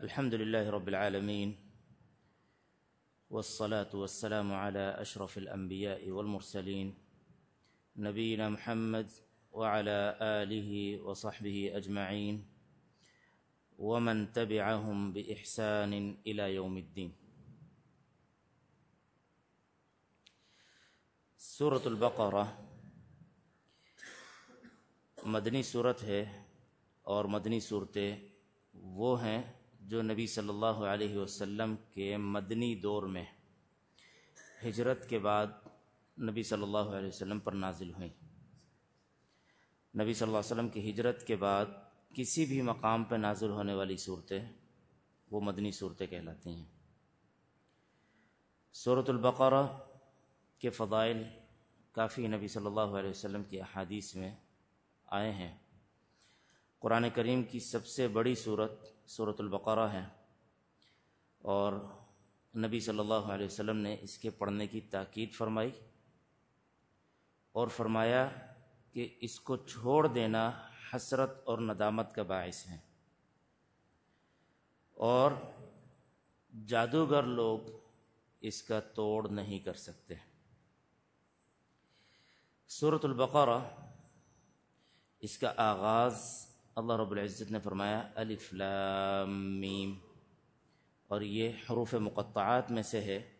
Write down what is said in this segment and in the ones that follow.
الحمد لله رب العالمين والصلاة والسلام على أشرف الأنبياء والمرسلين نبينا محمد وعلى آله وصحبه أجمعين ومن تبعهم بإحسان إلى يوم الدين. سورة البقرة مدنی صورت ہے اور مدنی صورتیں وہ ہیں جو نبی صلی اللہ علیہ وسلم کے مدنی دور میں ہجرت کے بعد نبی صلی اللہ علیہ وسلم پر نازل ہوئیں۔ نبی صلی اللہ علیہ وسلم کی ہجرت کے بعد کسی بھی مقام پہ نازل ہونے والی صورتیں وہ مدنی صورتیں کہلاتی ہیں۔ صورت البقرہ کے فضائل کافی نبی صلی اللہ علیہ وسلم کی احادیث میں آئے ہیں۔ قرآن کریم کی سب سے بڑی صورت صورت البقرہ ہے۔ اور نبی صلی اللہ علیہ وسلم نے اس کے پڑھنے کی تاکید فرمائی اور فرمایا کہ اس کو چھوڑ دینا حسرت اور ندامت کا باعث ہے۔ اور جادوگر لوگ اس کا توڑ نہیں کر سکتے۔ صورت البقرہ اس کا آغاز اللہ رب العزت نے فرمایا، الف لام میم۔ اور یہ حروف مقطعات میں سے ہے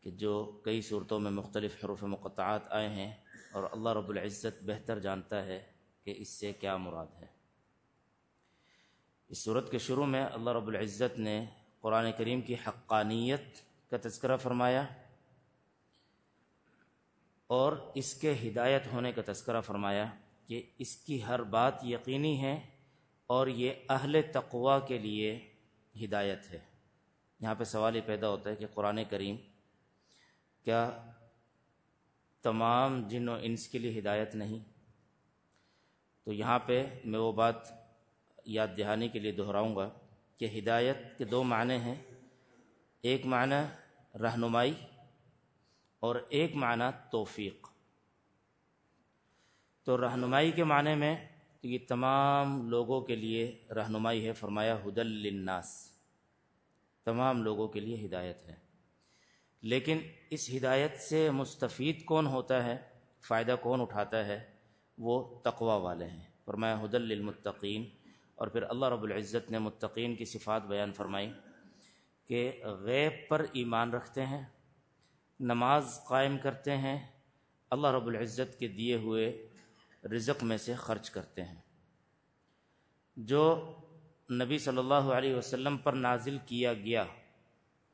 کہ جو کئی صورتوں میں مختلف حروف مقطعات آئے ہیں اور اللہ رب العزت بہتر جانتا ہے کہ اس سے کیا مراد ہے۔ اس صورت کے شروع میں اللہ رب العزت نے قرآن کریم کی حقانیت کا تذکرہ فرمایا اور اس کے ہدایت ہونے کا تذکرہ فرمایا۔ کہ اس کی ہر بات یقینی ہے اور یہ اہل تقوا کے لیے ہدایت ہے۔ یہاں پہ سوال یہ پیدا ہوتا ہے کہ قرآن کریم کیا تمام جن و انس کے لیے ہدایت نہیں؟ تو یہاں پہ میں وہ بات یاد دہانی کے لیے دہراؤں گا کہ ہدایت کے دو معنی ہیں۔ ایک معنی رہنمائی اور ایک معنی توفیق۔ تو رہنمائی کے معنی میں تو یہ تمام لوگوں کے لیے رہنمائی ہے، فرمایا حدل للناس۔ تمام لوگوں کے لیے ہدایت ہے۔ لیکن اس ہدایت سے مستفید کون ہوتا ہے؟ فائدہ کون اٹھاتا ہے؟ وہ تقوا والے ہیں۔ فرمایا حدل للمتقین۔ اور پھر اللہ رب العزت نے متقین کی صفات بیان فرمائی کہ غیب پر ایمان رکھتے ہیں، نماز قائم کرتے ہیں۔ اللہ رب العزت کے دیے ہوئے رزق میں سے خرچ کرتے ہیں۔ جو نبی صلی اللہ علیہ وسلم پر نازل کیا گیا،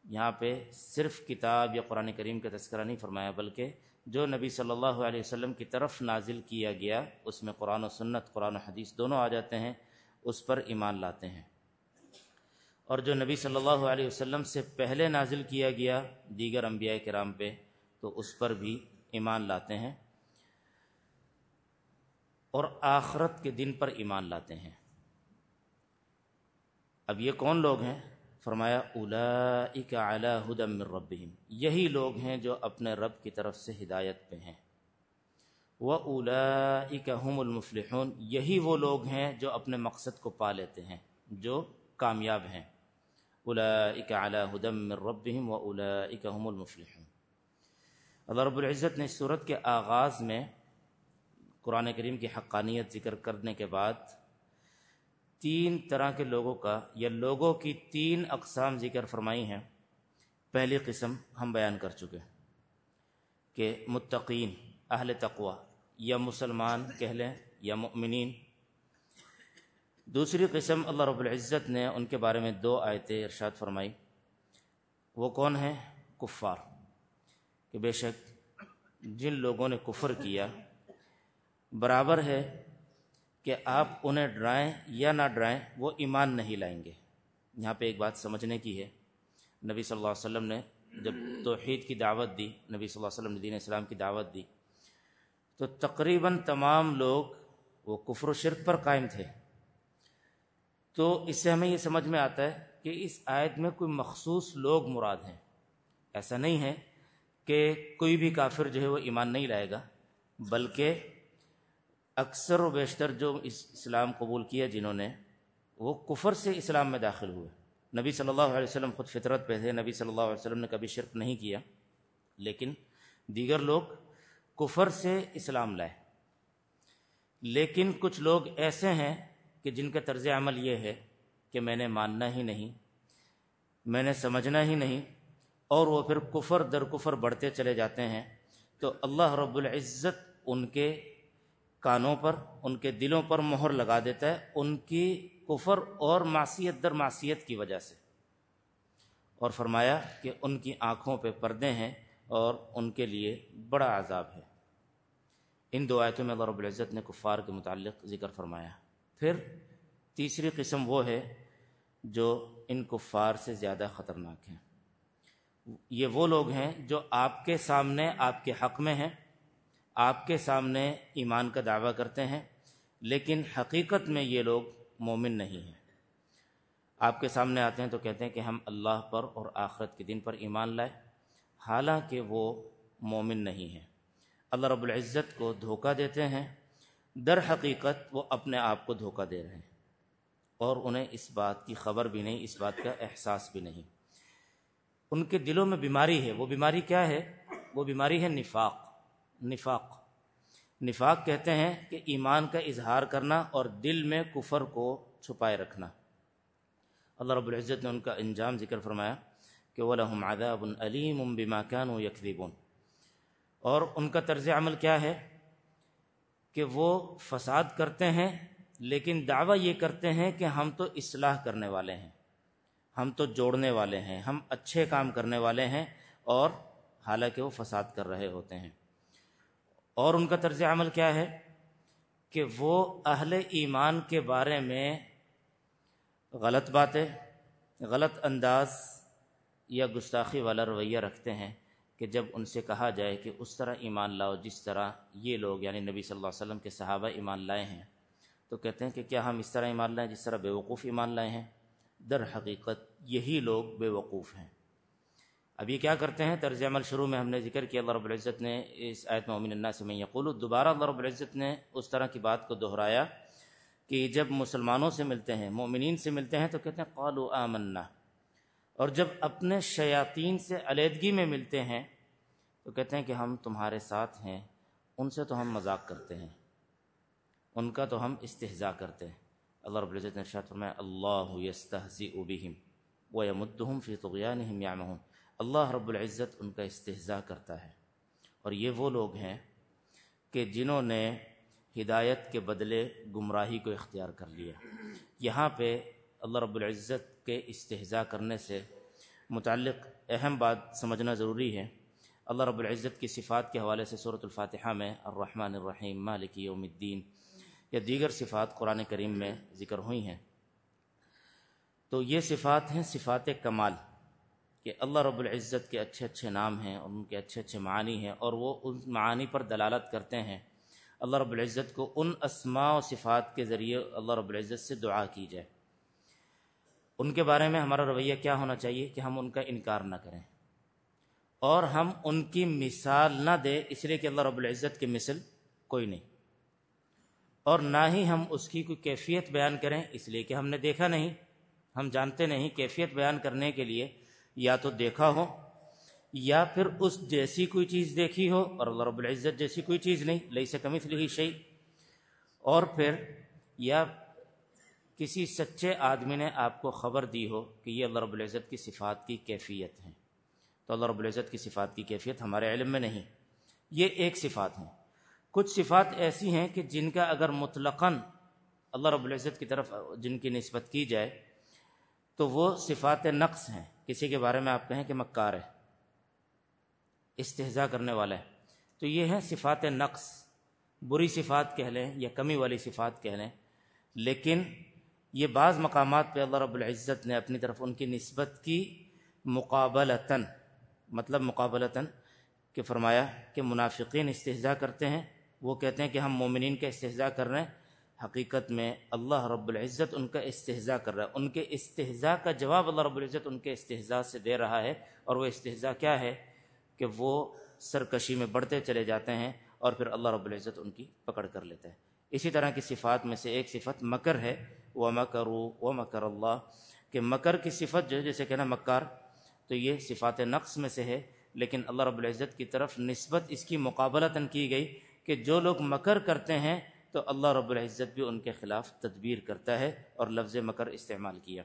یہاں پہ صرف کتاب یا قرآن کریم کا تذکرہ نہیں فرمایا، بلکہ جو نبی صلی اللہ علیہ وسلم کی طرف نازل کیا گیا، اس میں قرآن و سنت، قرآن و حدیث دونوں آ جاتے ہیں، اس پر ایمان لاتے ہیں۔ اور جو نبی صلی اللہ علیہ وسلم سے پہلے نازل کیا گیا دیگر انبیاء کرام پہ، تو اس پر بھی ایمان لاتے ہیں۔ اور آخرت کے دن پر ایمان لاتے ہیں۔ اب یہ کون لوگ ہیں؟ فرمایا اولئک علی ہدم من ربہم۔ یہی لوگ ہیں جو اپنے رب کی طرف سے ہدایت پہ ہیں۔ وہ اولئک هم المفلحون۔ یہی وہ لوگ ہیں جو اپنے مقصد کو پا لیتے ہیں، جو کامیاب ہیں۔ اولئک علی ہدم من ربہم و اولئک هم المفلحون۔ اللہ رب العزت نے صورت کے آغاز میں قرآن کریم کی حقانیت ذکر کرنے کے بعد تین طرح کے لوگوں کا یا لوگوں کی تین اقسام ذکر فرمائی ہیں۔ پہلی قسم ہم بیان کر چکے کہ متقین، اہل تقوی، یا مسلمان کہہ لیں یا مؤمنین۔ دوسری قسم اللہ رب العزت نے ان کے بارے میں دو آیتیں ارشاد فرمائی۔ وہ کون ہیں؟ کفار۔ کہ بے شک جن لوگوں نے کفر کیا برابر ہے کہ آپ انہیں ڈرائیں یا نہ ڈرائیں، وہ ایمان نہیں لائیں گے۔ یہاں پہ ایک بات سمجھنے کی ہے۔ نبی صلی اللہ علیہ وسلم نے جب توحید کی دعوت دی، نبی صلی اللہ علیہ وسلم نے دین اسلام کی دعوت دی، تو تقریباً تمام لوگ وہ کفر و شرک پر قائم تھے۔ تو اس سے ہمیں یہ سمجھ میں آتا ہے کہ اس آیت میں کوئی مخصوص لوگ مراد ہیں۔ ایسا نہیں ہے کہ کوئی بھی کافر جو ہے وہ ایمان نہیں لائے گا، بلکہ اکثر و بیشتر جو اس اسلام قبول کیا جنہوں نے، وہ کفر سے اسلام میں داخل ہوئے۔ نبی صلی اللہ علیہ وسلم خود فطرت پہ تھے، نبی صلی اللہ علیہ وسلم نے کبھی شرک نہیں کیا۔ لیکن دیگر لوگ کفر سے اسلام لائے۔ لیکن کچھ لوگ ایسے ہیں کہ جن کا طرز عمل یہ ہے کہ میں نے ماننا ہی نہیں، میں نے سمجھنا ہی نہیں، اور وہ پھر کفر در کفر بڑھتے چلے جاتے ہیں۔ تو اللہ رب العزت ان کے کانوں پر، ان کے دلوں پر مہر لگا دیتا ہے ان کی کفر اور معصیت در معصیت کی وجہ سے۔ اور فرمایا کہ ان کی آنکھوں پہ پردے ہیں اور ان کے لیے بڑا عذاب ہے۔ ان دو آیتوں میں اللہ رب العزت نے کفار کے متعلق ذکر فرمایا۔ پھر تیسری قسم وہ ہے جو ان کفار سے زیادہ خطرناک ہیں۔ یہ وہ لوگ ہیں جو آپ کے سامنے، آپ کے حق میں ہیں آپ کے سامنے ایمان کا دعویٰ کرتے ہیں، لیکن حقیقت میں یہ لوگ مومن نہیں ہیں۔ آپ کے سامنے آتے ہیں تو کہتے ہیں کہ ہم اللہ پر اور آخرت کے دن پر ایمان لائے، حالانکہ وہ مومن نہیں ہیں۔ اللہ رب العزت کو دھوکہ دیتے ہیں، در حقیقت وہ اپنے آپ کو دھوکہ دے رہے ہیں۔ اور انہیں اس بات کی خبر بھی نہیں، اس بات کا احساس بھی نہیں۔ ان کے دلوں میں بیماری ہے، وہ بیماری کیا ہے؟ وہ بیماری ہے نفاق۔ نفاق۔ نفاق کہتے ہیں کہ ایمان کا اظہار کرنا اور دل میں کفر کو چھپائے رکھنا۔ اللہ رب العزت نے ان کا انجام ذکر فرمایا کہ وہ عذاب علیم بما كانوا اور ان کا طرز عمل کیا ہے کہ وہ فساد کرتے ہیں، لیکن دعویٰ یہ کرتے ہیں کہ ہم تو اصلاح کرنے والے ہیں، ہم تو جوڑنے والے ہیں، ہم اچھے کام کرنے والے ہیں اور حالانکہ وہ فساد کر رہے ہوتے ہیں۔ اور ان کا طرز عمل کیا ہے کہ وہ اہل ایمان کے بارے میں غلط باتیں، غلط انداز یا گستاخی والا رویہ رکھتے ہیں کہ جب ان سے کہا جائے کہ اس طرح ایمان لاؤ جس طرح یہ لوگ یعنی نبی صلی اللہ علیہ وسلم کے صحابہ ایمان لائے ہیں، تو کہتے ہیں کہ کیا ہم اس طرح ایمان لائیں جس طرح بیوقوف ایمان لائے ہیں؟ در حقیقت یہی لوگ بے وقوف ہیں۔ اب یہ کیا کرتے ہیں؟ طرز عمل شروع میں ہم نے ذکر کیا، اللہ رب العزت نے اس آیت مومن اللہ سے میں یقول. دوبارہ اللہ رب العزت نے اس طرح کی بات کو دہرایا کہ جب مسلمانوں سے ملتے ہیں، مومنین سے ملتے ہیں تو کہتے ہیں قالو آمنا. اور جب اپنے شیاطین سے علیحدگی میں ملتے ہیں تو کہتے ہیں کہ ہم تمہارے ساتھ ہیں، ان سے تو ہم مذاق کرتے ہیں، ان کا تو ہم استحضاء کرتے ہیں۔ اللہ رب العزت نے ارشاد فرمایا، اللہ یستہزئ بہم ویمدہم فی طغیانہم یعمہون۔ اللہ رب العزت ان کا استحضاء کرتا ہے۔ اور یہ وہ لوگ ہیں کہ جنہوں نے ہدایت کے بدلے گمراہی کو اختیار کر لیا۔ یہاں پہ اللہ رب العزت کے استحضاء کرنے سے متعلق اہم بات سمجھنا ضروری ہے۔ اللہ رب العزت کی صفات کے حوالے سے صورت الفاتحہ میں الرحمن الرحیم، مالک یوم الدین یا دیگر صفات قرآن کریم میں ذکر ہوئی ہیں۔ تو یہ صفات ہیں صفات کمال۔ کہ اللہ رب العزت کے اچھے اچھے نام ہیں، اور ان کے اچھے اچھے معانی ہیں، اور وہ ان معانی پر دلالت کرتے ہیں۔ اللہ رب العزت کو ان اسماء و صفات کے ذریعے اللہ رب العزت سے دعا کی جائے۔ ان کے بارے میں ہمارا رویہ کیا ہونا چاہیے کہ ہم ان کا انکار نہ کریں۔ اور ہم ان کی مثال نہ دیں، اس لیے کہ اللہ رب العزت کی مثل کوئی نہیں۔ اور نہ ہی ہم اس کی کوئی کیفیت بیان کریں، اس لیے کہ ہم نے دیکھا نہیں، ہم جانتے نہیں کیفیت بیان کرنے کے لیے یا تو دیکھا ہو، یا پھر اس جیسی کوئی چیز دیکھی ہو، اور اللہ رب العزت جیسی کوئی چیز نہیں لئی سے کمی فلی شعی اور پھر یا کسی سچے آدمی نے آپ کو خبر دی ہو کہ یہ اللہ رب العزت کی صفات کی کیفیت ہیں۔ تو اللہ رب العزت کی صفات کی کیفیت ہمارے علم میں نہیں، یہ ایک صفات ہیں۔ کچھ صفات ایسی ہیں کہ جن کا اگر مطلقاً اللہ رب العزت کی طرف، جن کی نسبت کی جائے، تو وہ صفات نقص ہیں۔ کسی کے بارے میں آپ کہیں کہ مکار ہے، استحضاء کرنے والا ہے۔ تو یہ ہیں صفات نقص، بری صفات کہہ لیں یا کمی والی صفات کہہ لیں۔ لیکن یہ بعض مقامات پہ اللہ رب العزت نے اپنی طرف ان کی نسبت کی مقابلتاً مطلب مقابلتاً کہ فرمایا کہ منافقین استحضاء کرتے ہیں۔ وہ کہتے ہیں کہ ہم مومنین کا استحضاء کر رہے ہیں۔ حقیقت میں اللہ رب العزت ان کا استحضاء کر رہا ہے۔ ان کے استحضاء کا جواب اللہ رب العزت ان کے استحضاء سے دے رہا ہے۔ اور وہ استحضاء کیا ہے کہ وہ سرکشی میں بڑھتے چلے جاتے ہیں اور پھر اللہ رب العزت ان کی پکڑ کر لیتا ہے اسی طرح کی صفات میں سے ایک صفت مکر ہے۔ و مکر و مکر اللہ۔ کہ مکر کی صفت جو ہے، جیسے کہنا مکار، تو یہ صفات نقص میں سے ہے۔ لیکن اللہ رب العزت کی طرف نسبت اس کی مقابلتاً کی گئی کہ جو لوگ مکر کرتے ہیں تو اللہ رب العزت بھی ان کے خلاف تدبیر کرتا ہے اور لفظ مکر استعمال کیا۔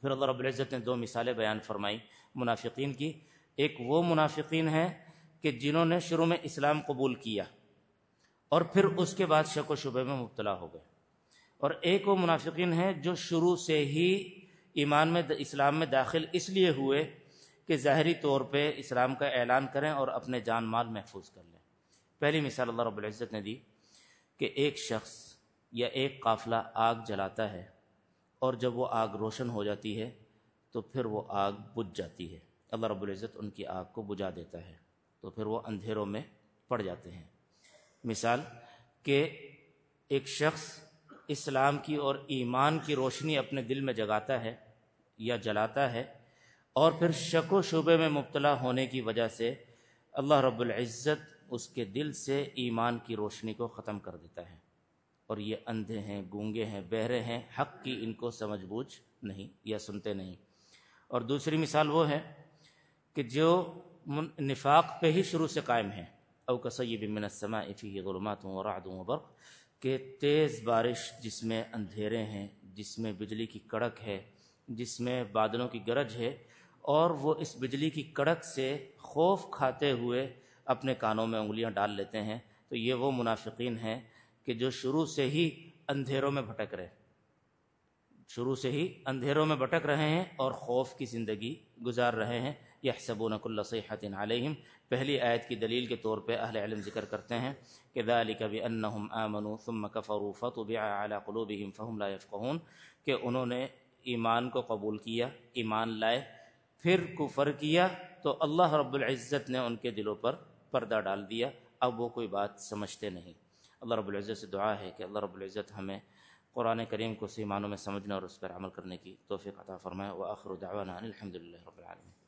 پھر اللہ رب العزت نے دو مثالیں بیان فرمائی منافقین کی۔ ایک وہ منافقین ہیں کہ جنہوں نے شروع میں اسلام قبول کیا اور پھر اس کے بعد شک و شبے میں مبتلا ہو گئے۔ اور ایک وہ منافقین ہیں جو شروع سے ہی ایمان میں اسلام میں داخل اس لیے ہوئے کہ ظاہری طور پہ اسلام کا اعلان کریں اور اپنے جان مال محفوظ کر لیں۔ پہلی مثال اللہ رب العزت نے دی۔ کہ ایک شخص یا ایک قافلہ آگ جلاتا ہے اور جب وہ آگ روشن ہو جاتی ہے تو پھر وہ آگ بجھ جاتی ہے۔ اللہ رب العزت ان کی آگ کو بجھا دیتا ہے تو پھر وہ اندھیروں میں پڑ جاتے ہیں۔ مثال کہ ایک شخص اسلام کی اور ایمان کی روشنی اپنے دل میں جگاتا ہے یا جلاتا ہے اور پھر شک و شعبے میں مبتلا ہونے کی وجہ سے اللہ رب العزت اس کے دل سے ایمان کی روشنی کو ختم کر دیتا ہے۔ اور یہ اندھے ہیں، گونگے ہیں، بہرے ہیں، حق کی ان کو سمجھ بوجھ نہیں یا سنتے نہیں۔ اور دوسری مثال وہ ہے کہ جو نفاق پہ ہی شروع سے قائم ہے او کسیب من السماء فیہ ظلمات و رعد و برق، کہ تیز بارش جس میں اندھیرے ہیں، جس میں بجلی کی کڑک ہے، جس میں بادلوں کی گرج ہے، اور وہ اس بجلی کی کڑک سے خوف کھاتے ہوئے اپنے کانوں میں انگلیاں ڈال لیتے ہیں، تو یہ وہ منافقین ہیں کہ جو شروع سے ہی اندھیروں میں بھٹک رہے شروع سے ہی اندھیروں میں بھٹک رہے ہیں اور خوف کی زندگی گزار رہے ہیں۔ یہ صبونک اللہ صحت علیہم۔ پہلی آیت کی دلیل کے طور پہ اہل علم ذکر کرتے ہیں کہ ذالک بانہم آمنوا ثم کفروا فطبع علی قلوبہم فہم لا یفقہون۔ کہ انہوں نے ایمان کو قبول کیا، ایمان لائے، پھر کفر کیا، تو اللہ رب العزت نے ان کے دلوں پر پردہ ڈال دیا، اب وہ کوئی بات سمجھتے نہیں۔ اللہ رب العزت سے دعا ہے کہ اللہ رب العزت ہمیں قرآن کریم کو صحیح معنوں میں سمجھنے اور اس پر عمل کرنے کی توفیق عطا فرمائے۔ وآخر دعوانا الحمد للہ رب العالمین۔